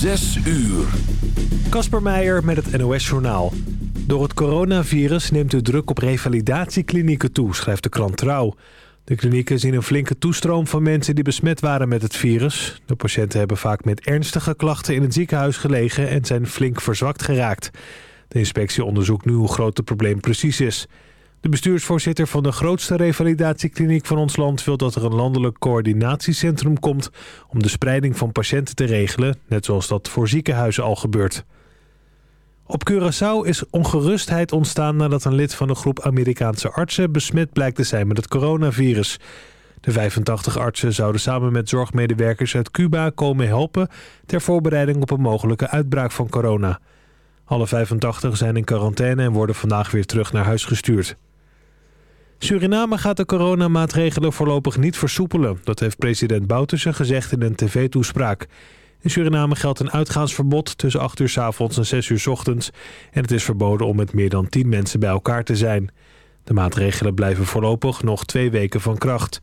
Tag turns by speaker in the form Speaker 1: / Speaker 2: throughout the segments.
Speaker 1: Zes uur.
Speaker 2: Kasper Meijer met het NOS-journaal. Door het coronavirus neemt de druk op revalidatieklinieken toe, schrijft de krant Trouw. De klinieken zien een flinke toestroom van mensen die besmet waren met het virus. De patiënten hebben vaak met ernstige klachten in het ziekenhuis gelegen en zijn flink verzwakt geraakt. De inspectie onderzoekt nu hoe groot het probleem precies is. De bestuursvoorzitter van de grootste revalidatiekliniek van ons land... wil dat er een landelijk coördinatiecentrum komt... om de spreiding van patiënten te regelen... net zoals dat voor ziekenhuizen al gebeurt. Op Curaçao is ongerustheid ontstaan nadat een lid van een groep Amerikaanse artsen... besmet blijkt te zijn met het coronavirus. De 85 artsen zouden samen met zorgmedewerkers uit Cuba komen helpen... ter voorbereiding op een mogelijke uitbraak van corona... Alle 85 zijn in quarantaine en worden vandaag weer terug naar huis gestuurd. Suriname gaat de coronamaatregelen voorlopig niet versoepelen. Dat heeft president Bouterse gezegd in een tv-toespraak. In Suriname geldt een uitgaansverbod tussen 8 uur s avonds en 6 uur s ochtends. En het is verboden om met meer dan 10 mensen bij elkaar te zijn. De maatregelen blijven voorlopig nog twee weken van kracht.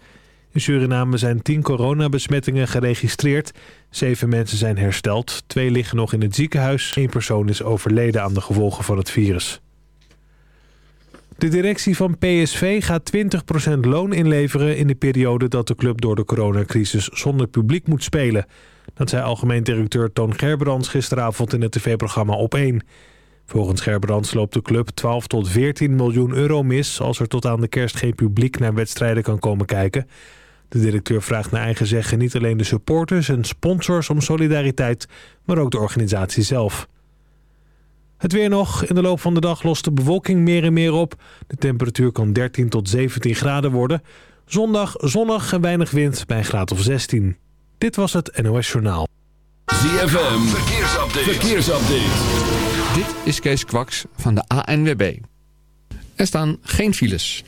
Speaker 2: In Suriname zijn 10 coronabesmettingen geregistreerd. Zeven mensen zijn hersteld. Twee liggen nog in het ziekenhuis. Eén persoon is overleden aan de gevolgen van het virus. De directie van PSV gaat 20% loon inleveren in de periode dat de club door de coronacrisis zonder publiek moet spelen. Dat zei algemeen directeur Toon Gerbrands gisteravond in het tv-programma Op1. Volgens Gerbrands loopt de club 12 tot 14 miljoen euro mis als er tot aan de kerst geen publiek naar wedstrijden kan komen kijken. De directeur vraagt naar eigen zeggen niet alleen de supporters en sponsors om solidariteit, maar ook de organisatie zelf. Het weer nog. In de loop van de dag lost de bewolking meer en meer op. De temperatuur kan 13 tot 17 graden worden. Zondag zonnig en weinig wind bij een graad of 16. Dit was het NOS Journaal.
Speaker 1: ZFM, verkeersupdate. verkeersupdate.
Speaker 3: Dit is Kees Kwaks van de ANWB. Er staan geen files.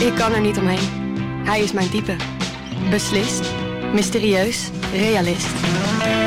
Speaker 4: Ik kan er niet omheen. Hij is mijn type. Beslist, mysterieus, realist.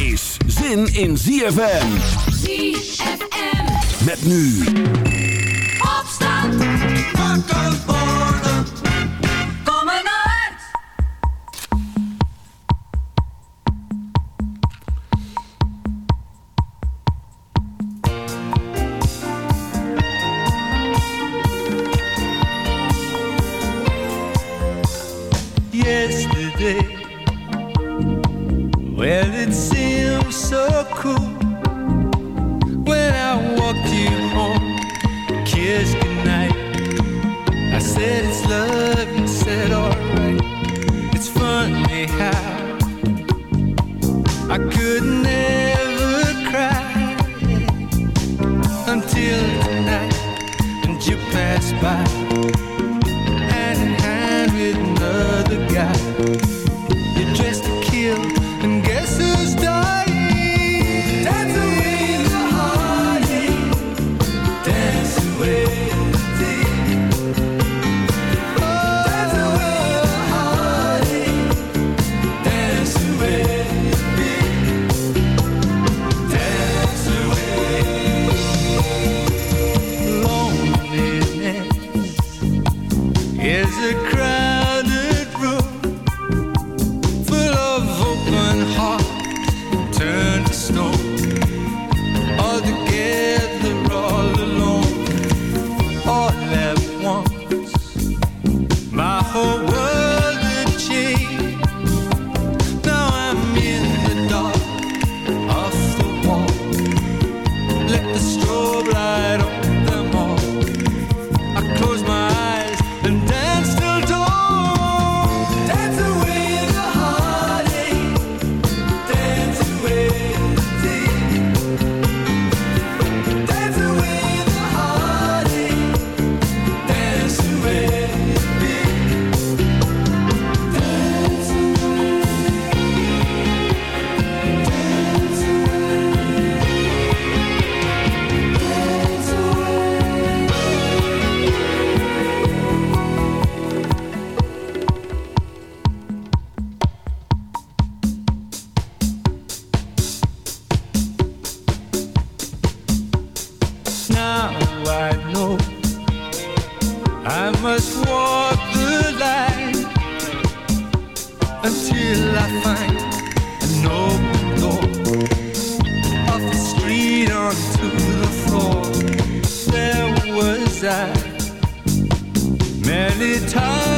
Speaker 1: is zin in ZFM.
Speaker 5: ZFM.
Speaker 1: Met nu.
Speaker 5: Opstand. Wakker
Speaker 6: passed by
Speaker 7: many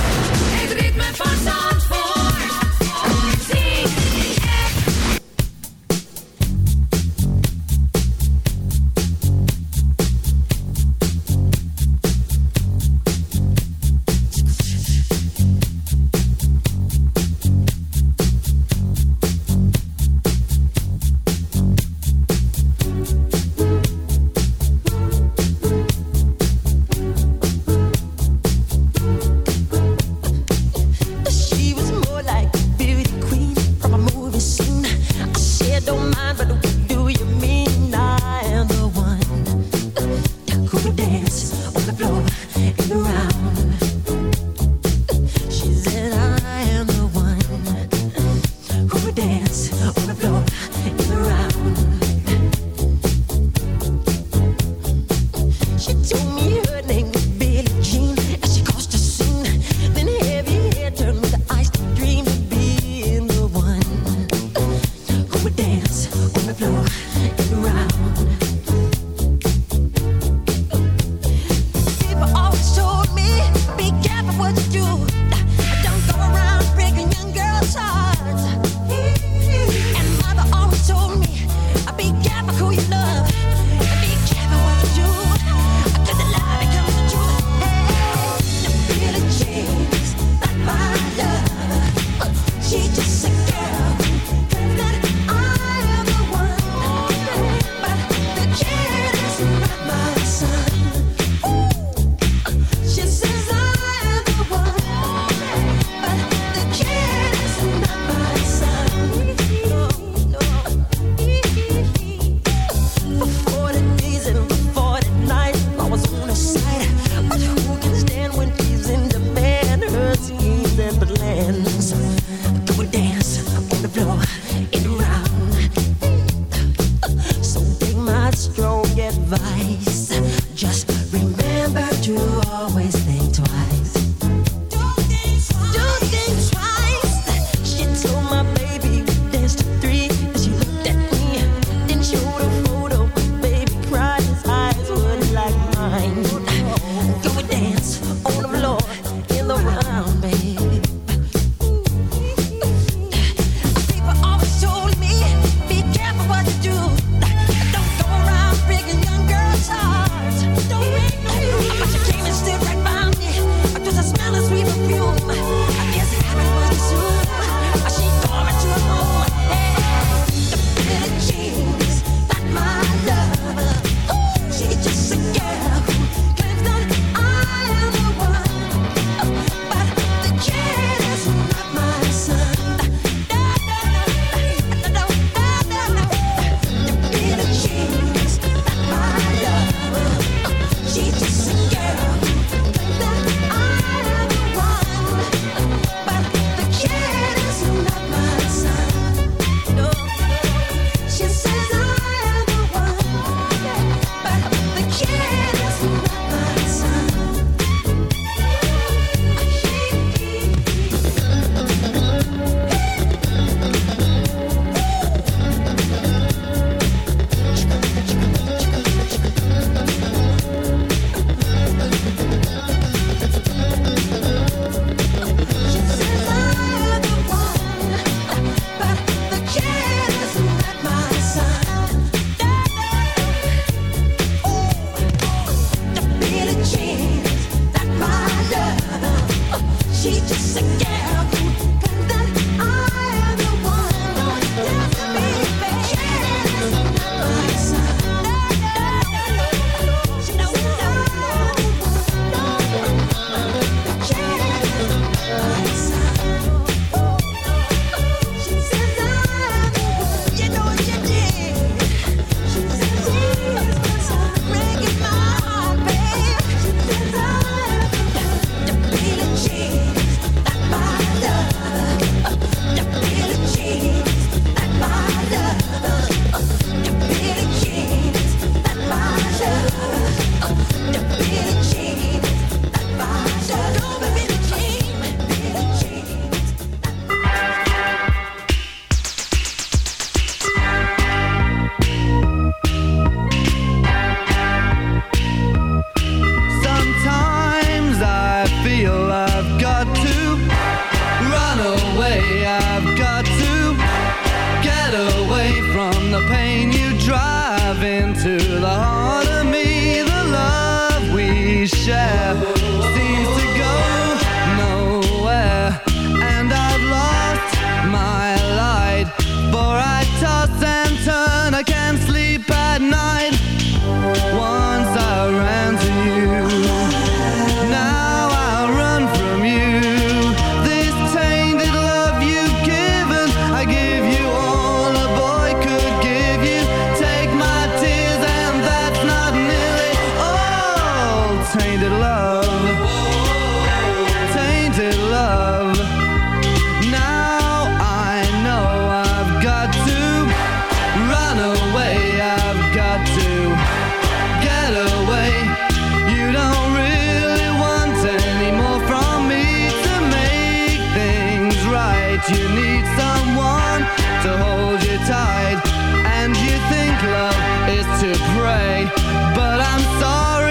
Speaker 8: Pray. But I'm sorry,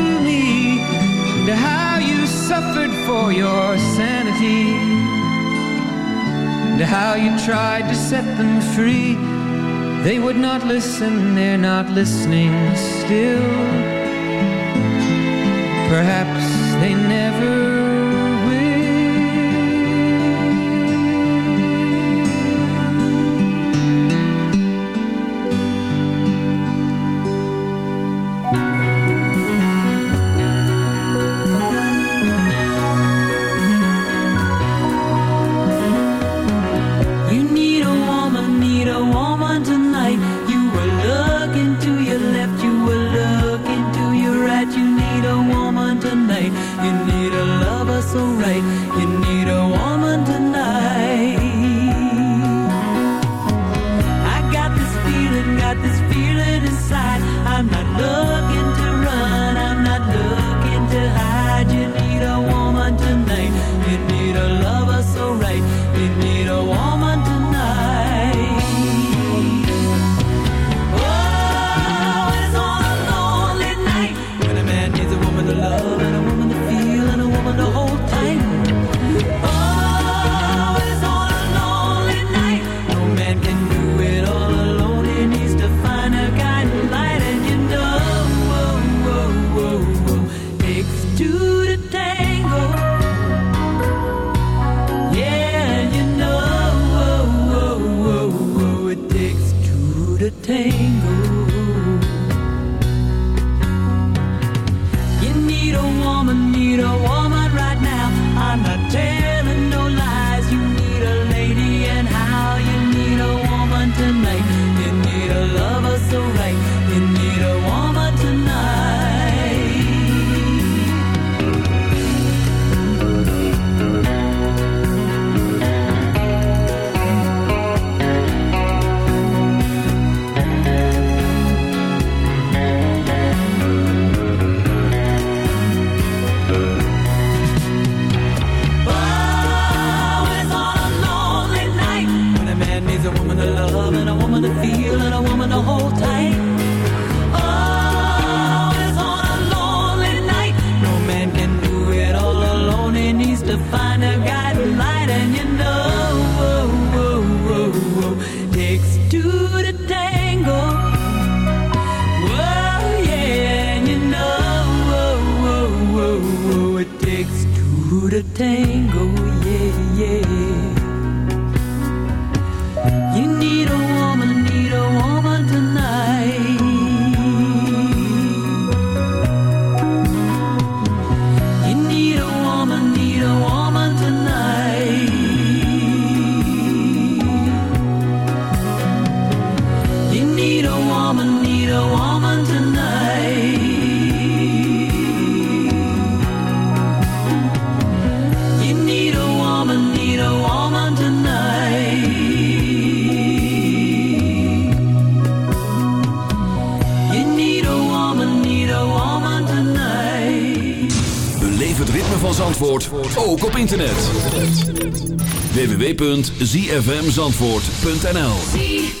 Speaker 8: and how you suffered for your sanity, and how you tried to set them free. They would not listen, they're not listening still. Perhaps they never
Speaker 5: www.zfmzandvoort.nl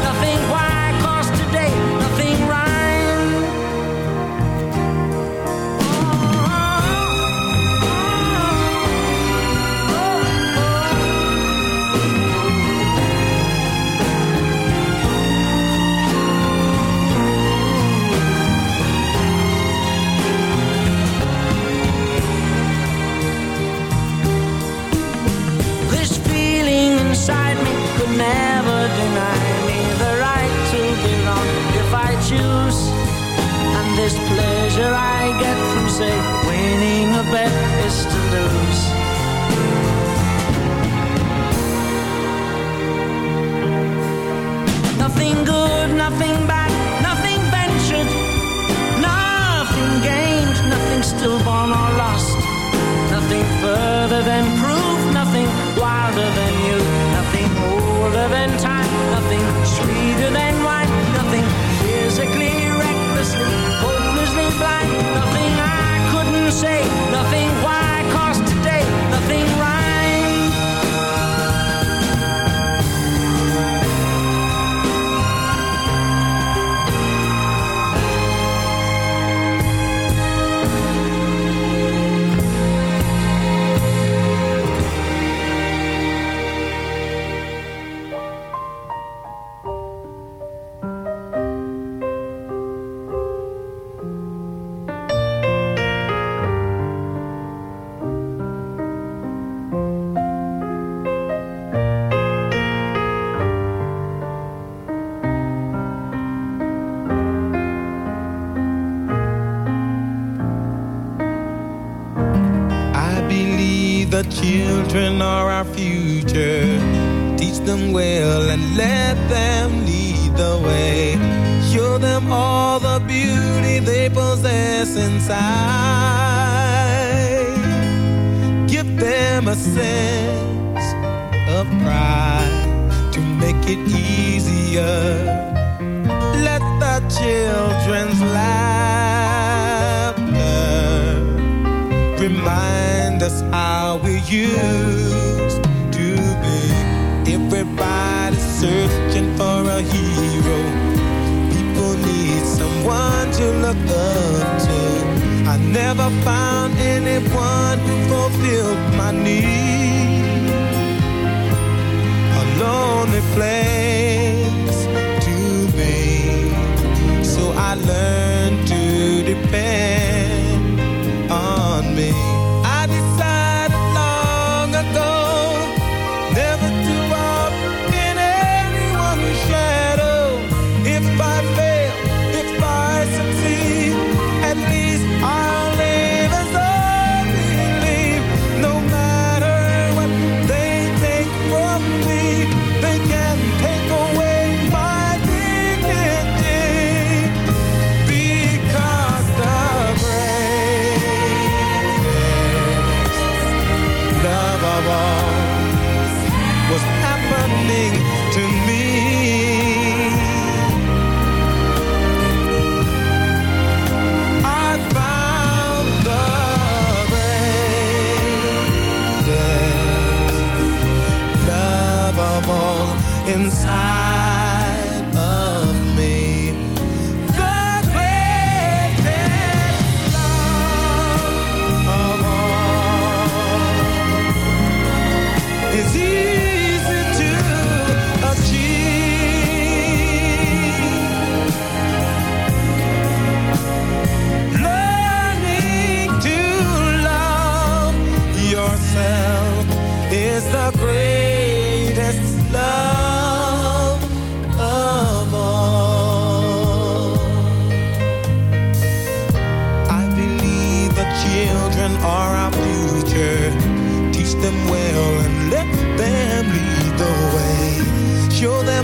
Speaker 9: pleasure I look to. I
Speaker 10: never found anyone who fulfilled my need. A lonely place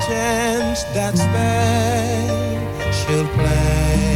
Speaker 10: chance that special place